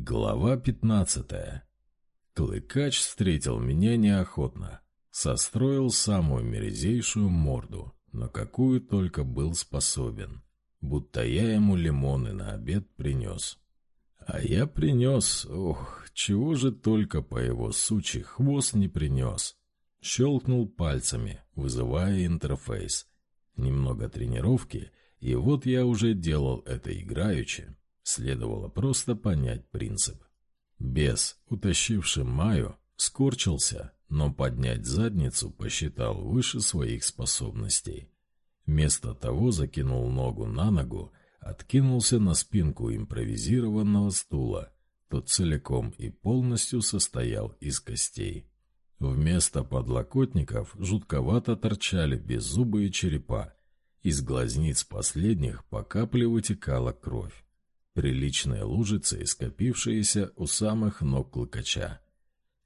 Глава пятнадцатая. Клыкач встретил меня неохотно. Состроил самую мерзейшую морду, на какую только был способен. Будто я ему лимоны на обед принес. А я принес, ох, чего же только по его сучи хвост не принес. Щелкнул пальцами, вызывая интерфейс. Немного тренировки, и вот я уже делал это играючи. Следовало просто понять принцип. Бес, утащивший Маю, скорчился, но поднять задницу посчитал выше своих способностей. Вместо того закинул ногу на ногу, откинулся на спинку импровизированного стула. Тот целиком и полностью состоял из костей. Вместо подлокотников жутковато торчали беззубые черепа. Из глазниц последних по капле вытекала кровь приличные лужицы, скопившиеся у самых ног клыкача.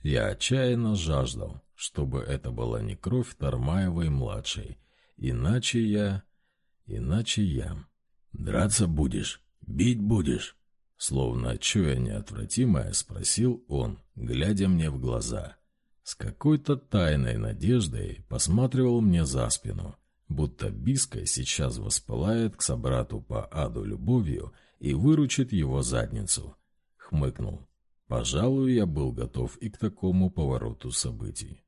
Я отчаянно жаждал, чтобы это была не кровь Тармаевой-младшей, иначе я... иначе я... «Драться будешь? Бить будешь?» Словно чуя неотвратимое, спросил он, глядя мне в глаза. С какой-то тайной надеждой посматривал мне за спину, будто Биска сейчас воспылает к собрату по аду любовью и выручит его задницу. Хмыкнул. Пожалуй, я был готов и к такому повороту событий.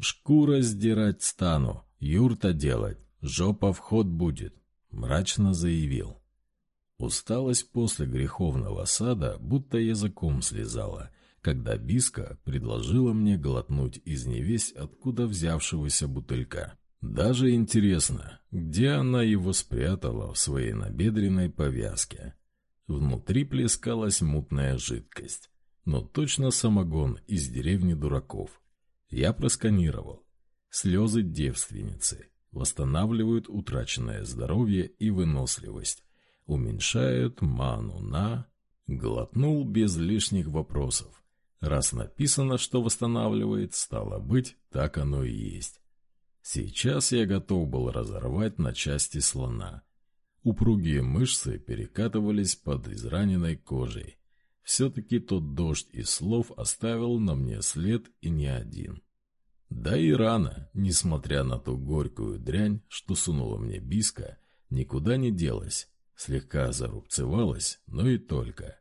«Шкура сдирать стану, юрта делать, жопа в ход будет», — мрачно заявил. Усталость после греховного сада будто языком слезала, когда Биска предложила мне глотнуть из невесть откуда взявшегося бутылька. Даже интересно, где она его спрятала в своей набедренной повязке. Внутри плескалась мутная жидкость. Но точно самогон из деревни дураков. Я просканировал. Слезы девственницы. Восстанавливают утраченное здоровье и выносливость. Уменьшают ману на... Глотнул без лишних вопросов. Раз написано, что восстанавливает, стало быть, так оно и есть. Сейчас я готов был разорвать на части слона. Упругие мышцы перекатывались под израненной кожей. Все-таки тот дождь из слов оставил на мне след и не один. Да и рана, несмотря на ту горькую дрянь, что сунула мне биска, никуда не делась, слегка зарубцевалась, но и только.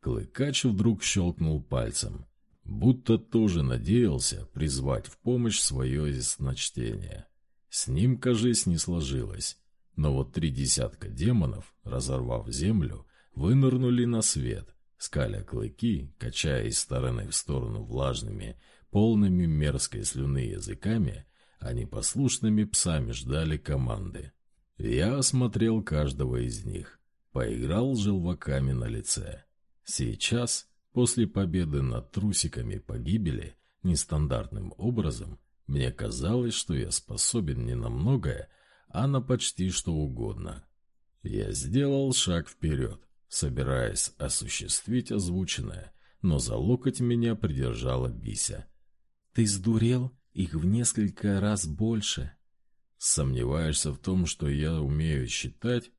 Клыкач вдруг щелкнул пальцем, будто тоже надеялся призвать в помощь свое ясночтение. С ним, кажись, не сложилось. Но вот три десятка демонов, разорвав землю, вынырнули на свет, скаля клыки, качая из стороны в сторону влажными, полными мерзкой слюны языками, они послушными псами ждали команды. Я осмотрел каждого из них, поиграл желваками на лице. Сейчас, после победы над трусиками погибели, нестандартным образом, мне казалось, что я способен не на многое, а на почти что угодно. Я сделал шаг вперед, собираясь осуществить озвученное, но за локоть меня придержала Бися. «Ты сдурел? Их в несколько раз больше!» «Сомневаешься в том, что я умею считать?»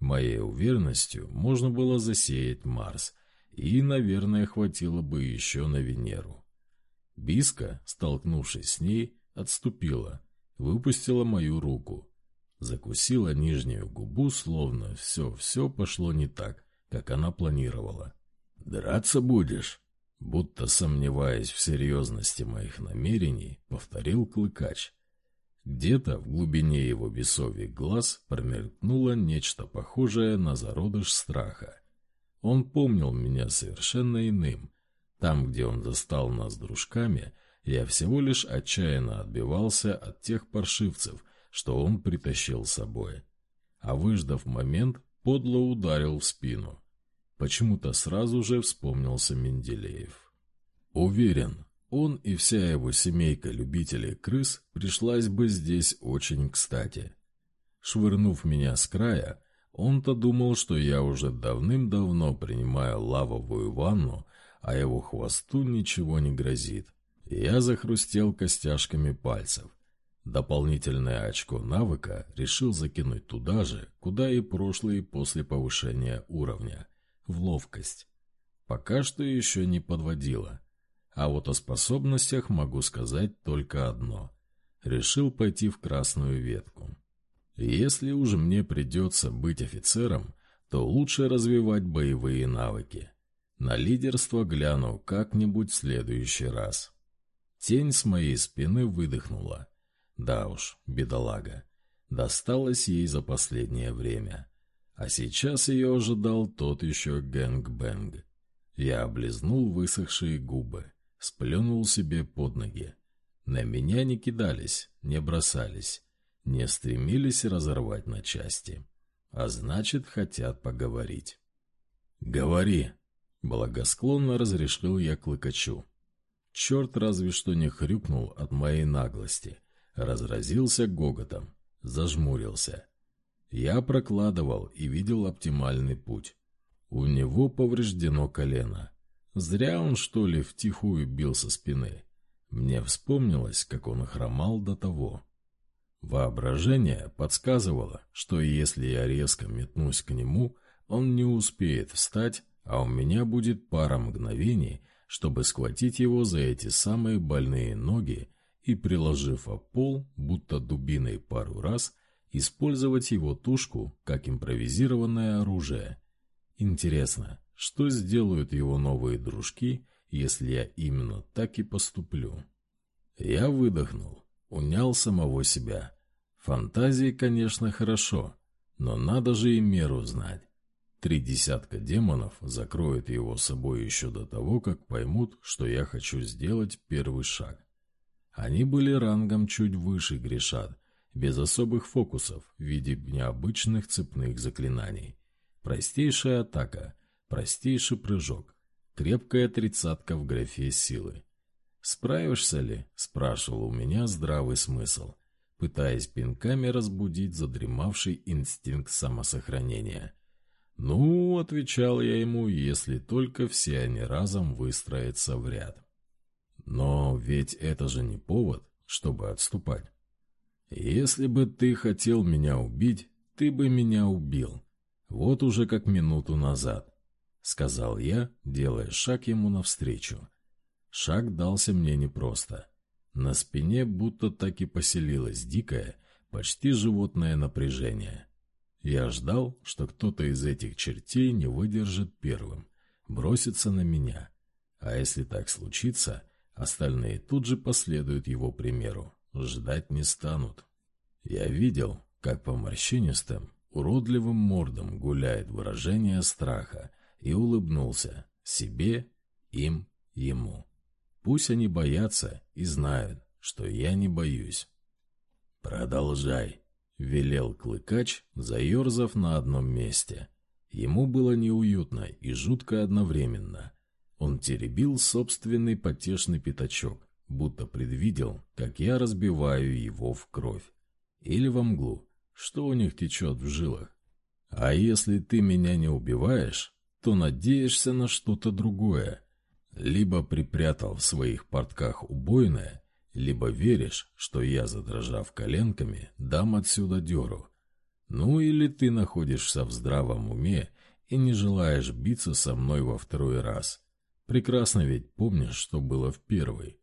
Моей уверенностью можно было засеять Марс, и, наверное, хватило бы еще на Венеру. Биска, столкнувшись с ней, отступила, выпустила мою руку, Закусила нижнюю губу, словно все-все пошло не так, как она планировала. «Драться будешь?» Будто сомневаясь в серьезности моих намерений, повторил Клыкач. Где-то в глубине его бесовых глаз промелькнуло нечто похожее на зародыш страха. Он помнил меня совершенно иным. Там, где он застал нас дружками, я всего лишь отчаянно отбивался от тех паршивцев, что он притащил с собой. А выждав момент, подло ударил в спину. Почему-то сразу же вспомнился Менделеев. Уверен, он и вся его семейка любителей крыс пришлась бы здесь очень кстати. Швырнув меня с края, он-то думал, что я уже давным-давно принимаю лавовую ванну, а его хвосту ничего не грозит. Я захрустел костяшками пальцев, Дополнительное очко навыка решил закинуть туда же, куда и прошлые после повышения уровня – в ловкость. пока что еще не подводила. А вот о способностях могу сказать только одно. Решил пойти в красную ветку. Если уже мне придется быть офицером, то лучше развивать боевые навыки. На лидерство гляну как-нибудь в следующий раз. Тень с моей спины выдохнула. Да уж, бедолага. Досталось ей за последнее время. А сейчас ее ожидал тот еще gang bang. Я облизнул высохшие губы, сплюнул себе под ноги. На меня не кидались, не бросались, не стремились разорвать на части. А значит, хотят поговорить. «Говори!» — благосклонно разрешил я клыкачу. Черт разве что не хрюкнул от моей наглости. Разразился гоготом, зажмурился. Я прокладывал и видел оптимальный путь. У него повреждено колено. Зря он, что ли, втихую бил со спины. Мне вспомнилось, как он хромал до того. Воображение подсказывало, что если я резко метнусь к нему, он не успеет встать, а у меня будет пара мгновений, чтобы схватить его за эти самые больные ноги и, приложив о пол, будто дубиной пару раз, использовать его тушку как импровизированное оружие. Интересно, что сделают его новые дружки, если я именно так и поступлю? Я выдохнул, унял самого себя. Фантазии, конечно, хорошо, но надо же и меру знать. Три десятка демонов закроют его собой еще до того, как поймут, что я хочу сделать первый шаг. Они были рангом чуть выше Гришат, без особых фокусов в виде необычных цепных заклинаний. Простейшая атака, простейший прыжок, крепкая тридцатка в графе силы. «Справишься ли?» – спрашивал у меня здравый смысл, пытаясь пинками разбудить задремавший инстинкт самосохранения. «Ну», – отвечал я ему, – «если только все они разом выстроятся в ряд». Но ведь это же не повод, чтобы отступать. Если бы ты хотел меня убить, ты бы меня убил. Вот уже как минуту назад, — сказал я, делая шаг ему навстречу. Шаг дался мне непросто. На спине будто так и поселилось дикое, почти животное напряжение. Я ждал, что кто-то из этих чертей не выдержит первым, бросится на меня. А если так случится, остальные тут же последуют его примеру, ждать не станут. Я видел, как по морщинистым, уродливым мордам гуляет выражение страха, и улыбнулся себе, им, ему. Пусть они боятся и знают, что я не боюсь. «Продолжай», — велел клыкач, заерзав на одном месте. Ему было неуютно и жутко одновременно. Он теребил собственный потешный пятачок, будто предвидел, как я разбиваю его в кровь. Или во мглу, что у них течет в жилах. А если ты меня не убиваешь, то надеешься на что-то другое. Либо припрятал в своих портках убойное, либо веришь, что я, задрожав коленками, дам отсюда дёру. Ну или ты находишься в здравом уме и не желаешь биться со мной во второй раз. Прекрасно ведь помнишь, что было в первый.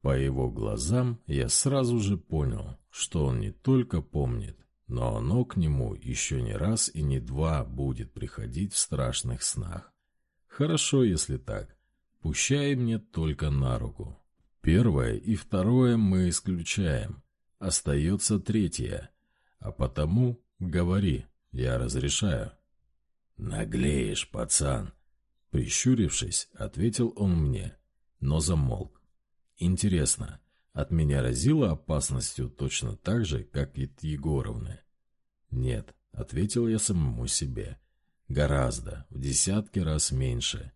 По его глазам я сразу же понял, что он не только помнит, но оно к нему еще не раз и не два будет приходить в страшных снах. Хорошо, если так. Пущай мне только на руку. Первое и второе мы исключаем. Остается третье. А потому говори, я разрешаю. «Наглеешь, пацан!» Прищурившись, ответил он мне, но замолк. Интересно, от меня разило опасностью точно так же, как и от Егоровны. «Нет», — ответил я самому себе, — «гораздо, в десятки раз меньше.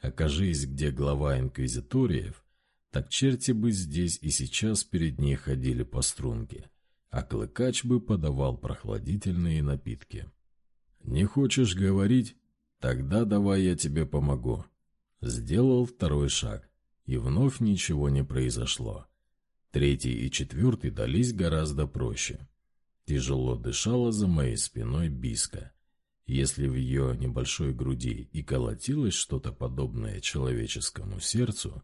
Окажись, где глава инквизиториев, так черти бы здесь и сейчас перед ней ходили по струнке, а клыкач бы подавал прохладительные напитки. «Не хочешь говорить? Тогда давай я тебе помогу». Сделал второй шаг, и вновь ничего не произошло. Третий и четвертый дались гораздо проще. Тяжело дышала за моей спиной Биска. Если в ее небольшой груди и колотилось что-то подобное человеческому сердцу,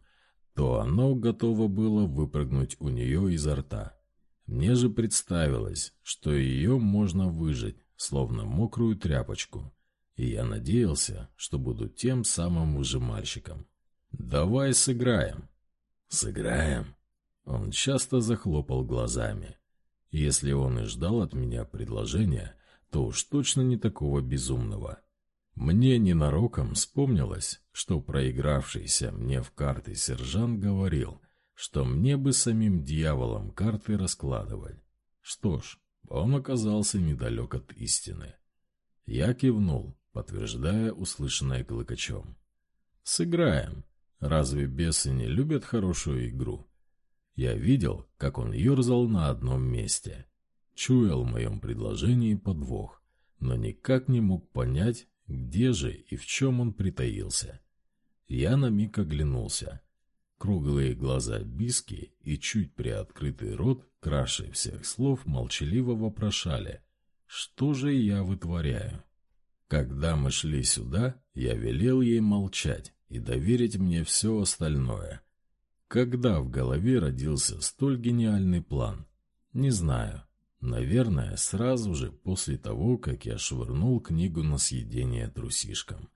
то оно готово было выпрыгнуть у нее изо рта. Мне же представилось, что ее можно выжать, словно мокрую тряпочку, и я надеялся, что буду тем самым выжимальщиком. «Давай сыграем». «Сыграем?» Он часто захлопал глазами. Если он и ждал от меня предложения, то уж точно не такого безумного. Мне ненароком вспомнилось, что проигравшийся мне в карты сержант говорил, что мне бы самим дьяволом карты раскладывать. Что ж, он оказался недалек от истины. Я кивнул, подтверждая услышанное клыкачом. «Сыграем. Разве бесы не любят хорошую игру?» Я видел, как он ерзал на одном месте. Чуял в моем предложении подвох, но никак не мог понять, где же и в чем он притаился. Я на миг оглянулся. Круглые глаза Биски и чуть приоткрытый рот, краше всех слов, молчаливо вопрошали, что же я вытворяю. Когда мы шли сюда, я велел ей молчать и доверить мне все остальное. Когда в голове родился столь гениальный план? Не знаю. Наверное, сразу же после того, как я швырнул книгу на съедение трусишкам.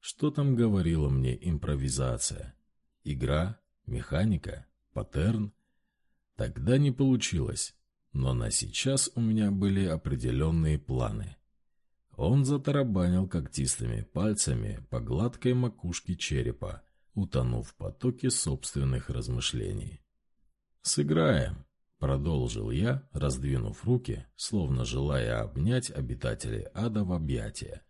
Что там говорила мне импровизация? Игра? Механика? Паттерн? Тогда не получилось, но на сейчас у меня были определенные планы. Он затарабанил когтистыми пальцами по гладкой макушке черепа, утонув в потоке собственных размышлений. «Сыграем!» Продолжил я, раздвинув руки, словно желая обнять обитателей ада в объятия.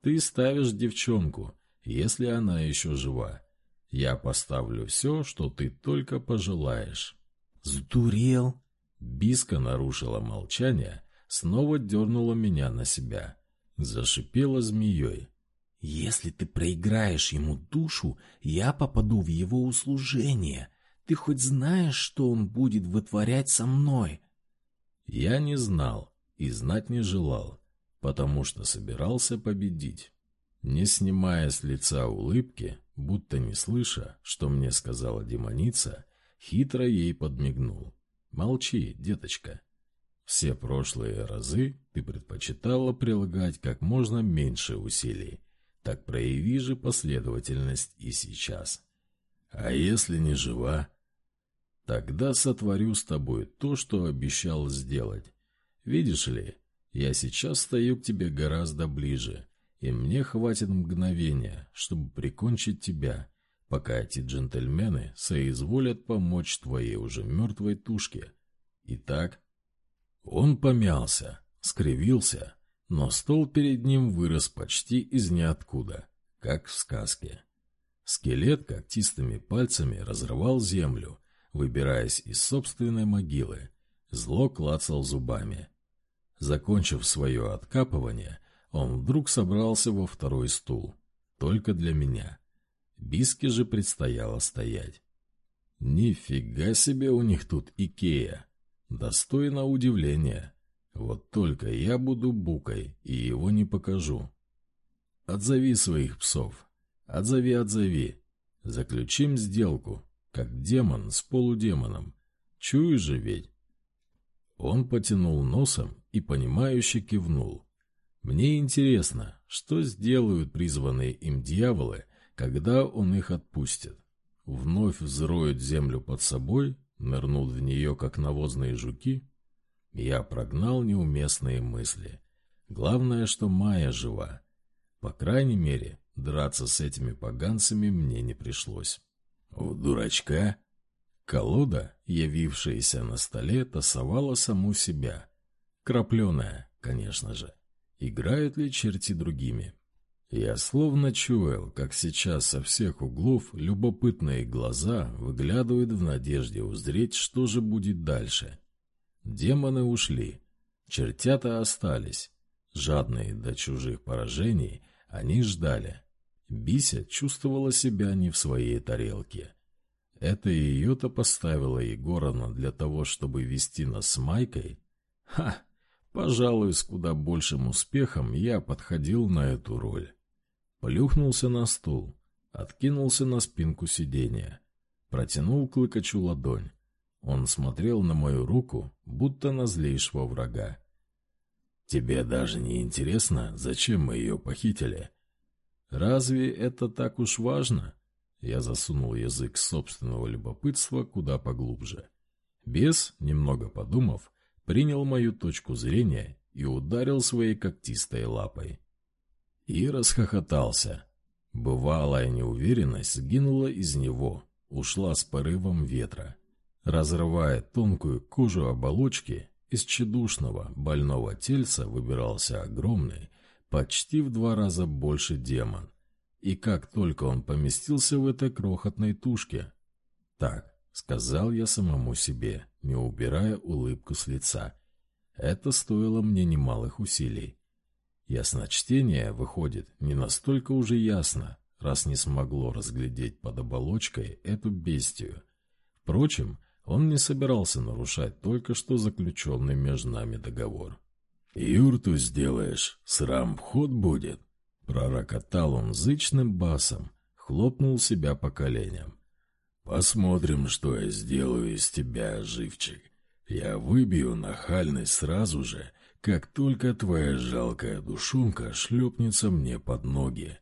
«Ты ставишь девчонку, если она еще жива. Я поставлю все, что ты только пожелаешь». «Сдурел?» Биска нарушила молчание, снова дернула меня на себя. Зашипела змеей. «Если ты проиграешь ему душу, я попаду в его услужение. Ты хоть знаешь, что он будет вытворять со мной?» Я не знал и знать не желал, потому что собирался победить. Не снимая с лица улыбки, будто не слыша, что мне сказала демоница, хитро ей подмигнул. «Молчи, деточка. Все прошлые разы ты предпочитала прилагать как можно меньше усилий. Так прояви же последовательность и сейчас. А если не жива? Тогда сотворю с тобой то, что обещал сделать. Видишь ли, я сейчас стою к тебе гораздо ближе, и мне хватит мгновения, чтобы прикончить тебя, пока эти джентльмены соизволят помочь твоей уже мертвой тушке. Итак, он помялся, скривился, но стол перед ним вырос почти из ниоткуда, как в сказке. Скелет когтистыми пальцами разрывал землю, выбираясь из собственной могилы. Зло клацал зубами. Закончив свое откапывание, он вдруг собрался во второй стул. Только для меня. Биске же предстояло стоять. Нифига себе у них тут Икея. Достойно удивления. Вот только я буду букой, и его не покажу. Отзови своих псов. Отзови, отзови. Заключим сделку, как демон с полудемоном. Чуешь же ведь? Он потянул носом и, понимающе кивнул. Мне интересно, что сделают призванные им дьяволы, когда он их отпустит. Вновь взроют землю под собой, нырнут в нее, как навозные жуки? Я прогнал неуместные мысли. Главное, что Майя жива. По крайней мере, драться с этими поганцами мне не пришлось. У дурачка? Колода, явившаяся на столе, тасовала саму себя. Крапленая, конечно же. Играют ли черти другими? Я словно чуял, как сейчас со всех углов любопытные глаза выглядывают в надежде узреть, что же будет дальше. Демоны ушли, чертята остались. Жадные до чужих поражений, они ждали. Бися чувствовала себя не в своей тарелке. Это ее-то поставило Егоровна для того, чтобы вести нас с Майкой? Ха! Пожалуй, с куда большим успехом я подходил на эту роль. Плюхнулся на стул, откинулся на спинку сиденья, протянул клыкачу ладонь. Он смотрел на мою руку, будто на злейшего врага. «Тебе даже не интересно, зачем мы ее похитили?» «Разве это так уж важно?» Я засунул язык собственного любопытства куда поглубже. Бес, немного подумав, принял мою точку зрения и ударил своей когтистой лапой. И расхохотался. Бывалая неуверенность сгинула из него, ушла с порывом ветра. Разрывая тонкую кожу оболочки, из чедушного больного тельца выбирался огромный, почти в два раза больше демон. И как только он поместился в этой крохотной тушке... Так, сказал я самому себе, не убирая улыбку с лица. Это стоило мне немалых усилий. Ясночтение, выходит, не настолько уже ясно, раз не смогло разглядеть под оболочкой эту бестию. Впрочем, он не собирался нарушать только что заключенный между нами договор. «Юрту сделаешь, срам вход будет», — пророкотал он зычным басом, хлопнул себя по коленям. «Посмотрим, что я сделаю из тебя, живчик. Я выбью нахальность сразу же, как только твоя жалкая душонка шлепнется мне под ноги.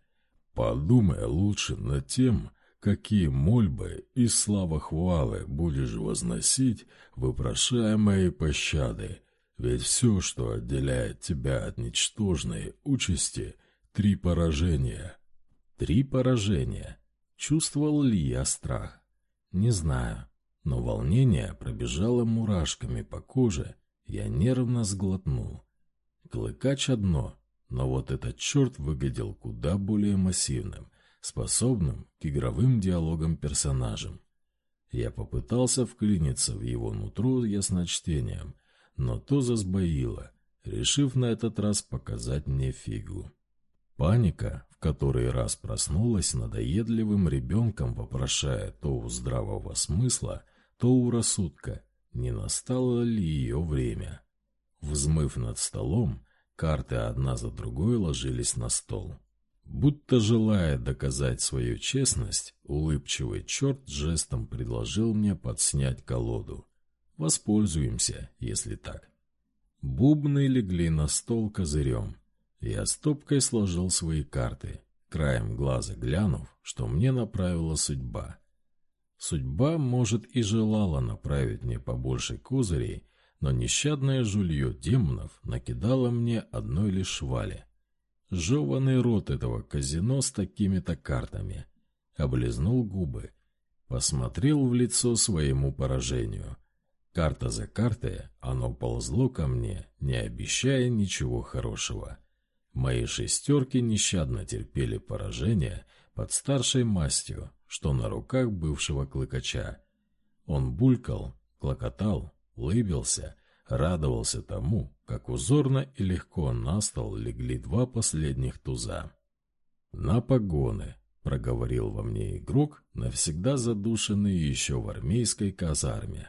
Подумай лучше над тем, какие мольбы и слава-хвалы будешь возносить, выпрошая моей пощады, ведь все, что отделяет тебя от ничтожной участи, — три поражения. Три поражения. Чувствовал ли я страх? Не знаю, но волнение пробежало мурашками по коже, я нервно сглотнул. Клыкач одно, но вот этот черт выглядел куда более массивным, способным к игровым диалогам персонажем. Я попытался вклиниться в его нутро ясночтением, но то засбоило, решив на этот раз показать мне фигу. Паника, в который раз проснулась надоедливым ребенком, вопрошая то у здравого смысла, то у рассудка, не настало ли ее время. Взмыв над столом, карты одна за другой ложились на стол. Будто желая доказать свою честность, улыбчивый черт жестом предложил мне подснять колоду. Воспользуемся, если так. Бубны легли на стол козырем. Я стопкой сложил свои карты, краем глаза глянув, что мне направила судьба. Судьба, может, и желала направить мне побольше козырей, но нещадное жулье демонов накидало мне одной лишь швали — Жеванный рот этого казино с такими-то картами. Облизнул губы. Посмотрел в лицо своему поражению. Карта за картой оно ползло ко мне, не обещая ничего хорошего. Мои шестерки нещадно терпели поражение под старшей мастью, что на руках бывшего клыкача. Он булькал, клокотал, лыбился, радовался тому, как узорно и легко на стол легли два последних туза. «На погоны», — проговорил во мне игрок, навсегда задушенный еще в армейской казарме.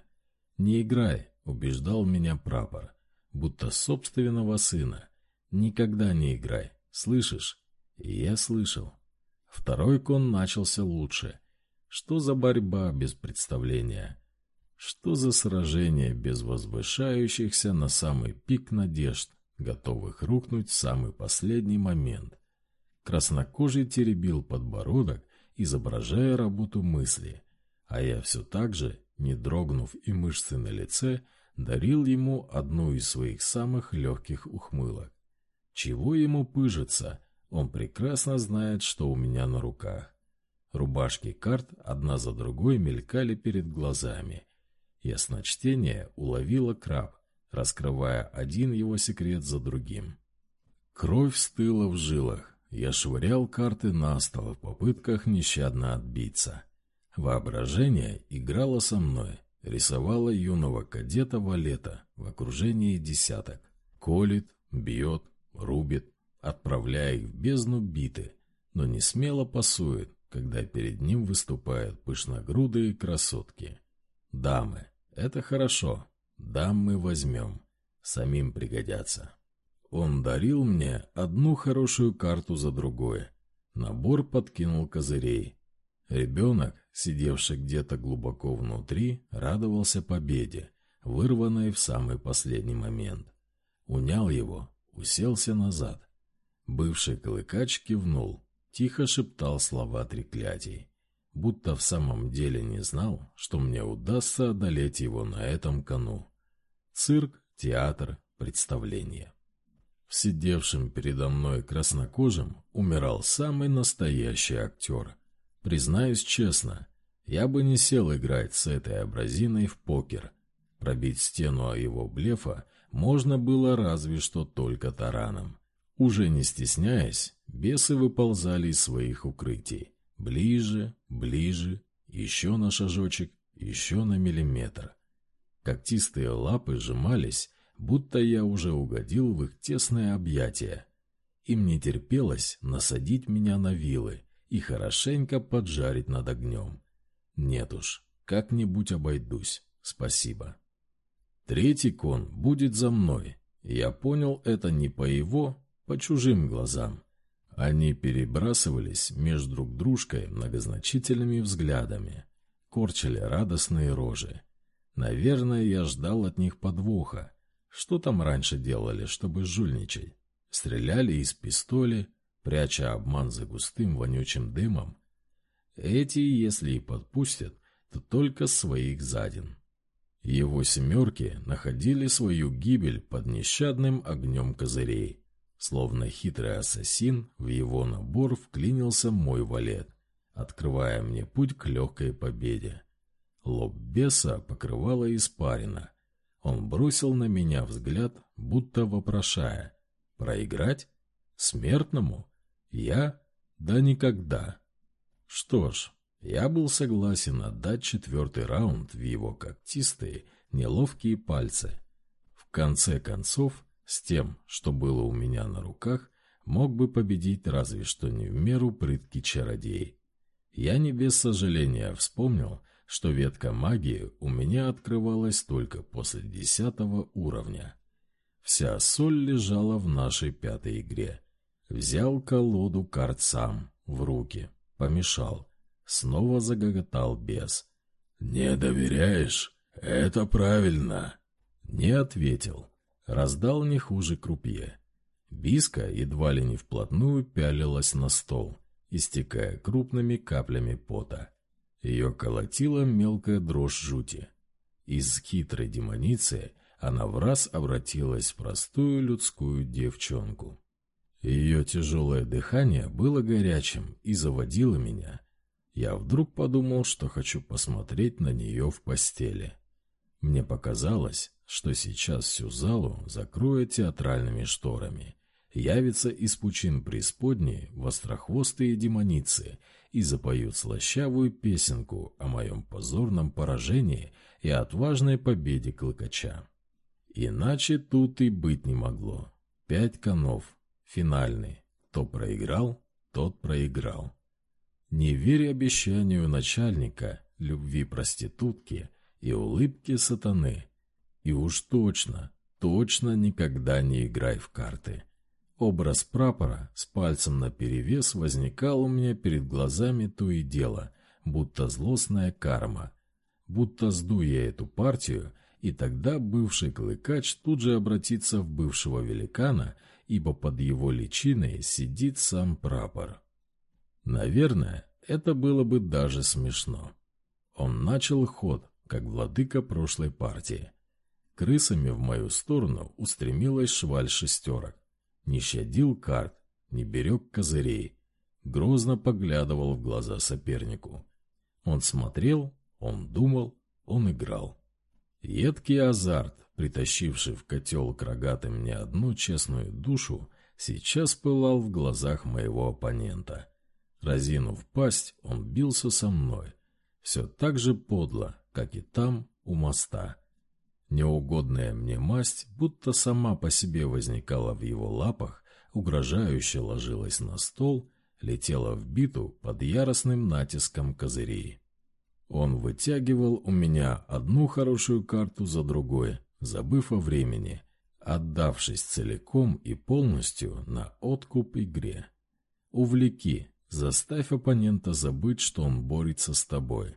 «Не играй», — убеждал меня прапор, будто собственного сына. «Никогда не играй, слышишь?» И я слышал. Второй кон начался лучше. Что за борьба без представления? Что за сражение без возвышающихся на самый пик надежд, готовых рухнуть в самый последний момент? Краснокожий теребил подбородок, изображая работу мысли, а я все так же, не дрогнув и мышцы на лице, дарил ему одну из своих самых легких ухмылок. Чего ему пыжиться? Он прекрасно знает, что у меня на руках. Рубашки карт одна за другой мелькали перед глазами, Ясночтение уловило краб, раскрывая один его секрет за другим. Кровь стыла в жилах. Я швырял карты на стол в попытках нещадно отбиться. Воображение играло со мной, рисовало юного кадета Валета в окружении десяток. Колит, бьет, рубит, отправляя их в бездну биты, но не смело пасует, когда перед ним выступают пышногрудые красотки. Дамы, это хорошо. Дам мы возьмем. самим пригодятся. Он дарил мне одну хорошую карту за другой. Набор подкинул козырей. Ребенок, сидевший где-то глубоко внутри, радовался победе, вырванной в самый последний момент. Унял его, уселся назад. Бывший клыкач кивнул, тихо шептал слова треклятий, будто в самом деле не знал, что мне удастся одолеть его на этом кону. Цирк, театр, представление. В сидевшем передо мной краснокожем умирал самый настоящий актер. Признаюсь честно, я бы не сел играть с этой абразиной в покер. Пробить стену его блефа можно было разве что только тараном. Уже не стесняясь, бесы выползали из своих укрытий. Ближе, ближе, еще на шажочек, еще на миллиметр. Когтистые лапы сжимались, будто я уже угодил в их тесное объятие. Им не терпелось насадить меня на вилы и хорошенько поджарить над огнем. Нет уж, как-нибудь обойдусь, спасибо. Третий кон будет за мной. Я понял это не по его, по чужим глазам. Они перебрасывались между друг дружкой многозначительными взглядами, корчили радостные рожи. Наверное, я ждал от них подвоха, что там раньше делали, чтобы жульничать? Стреляли из пистоли, пряча обман за густым вонючим дымом. Эти, если и подпустят, то только своих задин. Его семерки находили свою гибель под нещадным огнем козырей. Словно хитрый ассасин, в его набор вклинился мой валет, открывая мне путь к легкой победе. Лоб беса покрывала испарина, он бросил на меня взгляд, будто вопрошая. «Проиграть? Смертному? Я? Да никогда!» Что ж, я был согласен отдать четвертый раунд в его когтистые, неловкие пальцы. В конце концов, с тем, что было у меня на руках, мог бы победить разве что не в меру прыткий чародей. Я не без сожаления вспомнил, что ветка магии у меня открывалась только после десятого уровня. Вся соль лежала в нашей пятой игре. Взял колоду карт сам, в руки, помешал. Снова загоготал бес. «Не доверяешь? Это правильно!» Не ответил. Раздал не хуже крупье. Биска едва ли не вплотную пялилась на стол, истекая крупными каплями пота. Ее колотила мелкая дрожь жути. Из хитрой демоницы она в раз обратилась в простую людскую девчонку. Ее тяжелое дыхание было горячим и заводило меня. Я вдруг подумал, что хочу посмотреть на нее в постели. Мне показалось, что сейчас всю залу закроют театральными шторами. Явится из пучин преисподней вострохвостые демоницы — и запоют слащавую песенку о моем позорном поражении и отважной победе клыкача. Иначе тут и быть не могло. Пять конов. Финальный. Кто проиграл, тот проиграл. Не верь обещанию начальника, любви проститутки и улыбке сатаны. И уж точно, точно никогда не играй в карты. Образ прапора с пальцем наперевес возникал у меня перед глазами то и дело, будто злостная карма. Будто сду я эту партию, и тогда бывший клыкач тут же обратится в бывшего великана, ибо под его личиной сидит сам прапор. Наверное, это было бы даже смешно. Он начал ход, как владыка прошлой партии. Крысами в мою сторону устремилась шваль шестерок не щадил карт, не берег козырей, грозно поглядывал в глаза сопернику. Он смотрел, он думал, он играл. Едкий азарт, притащивший в котел к рогатым не одну честную душу, сейчас пылал в глазах моего оппонента. Разинув пасть, он бился со мной. Все так же подло, как и там, у моста. Неугодная мне масть будто сама по себе возникала в его лапах, угрожающе ложилась на стол, летела в биту под яростным натиском козырей. Он вытягивал у меня одну хорошую карту за другой, забыв о времени, отдавшись целиком и полностью на откуп игре. Увлеки, заставь оппонента забыть, что он борется с тобой.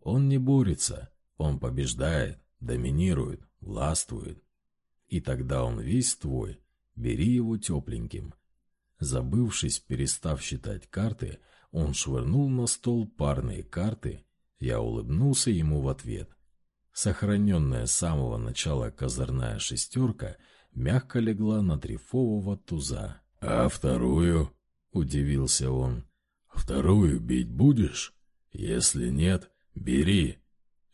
Он не борется, он побеждает, доминирует, властвует. И тогда он весь твой, бери его тепленьким. Забывшись, перестав считать карты, он швырнул на стол парные карты. Я улыбнулся ему в ответ. Сохраненная с самого начала козырная шестерка мягко легла на трифового туза. «А вторую?» — удивился он. «Вторую бить будешь? Если нет, бери».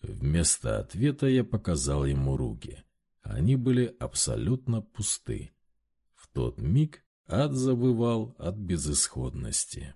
Вместо ответа я показал ему руки. Они были абсолютно пусты. В тот миг ад забывал от безысходности.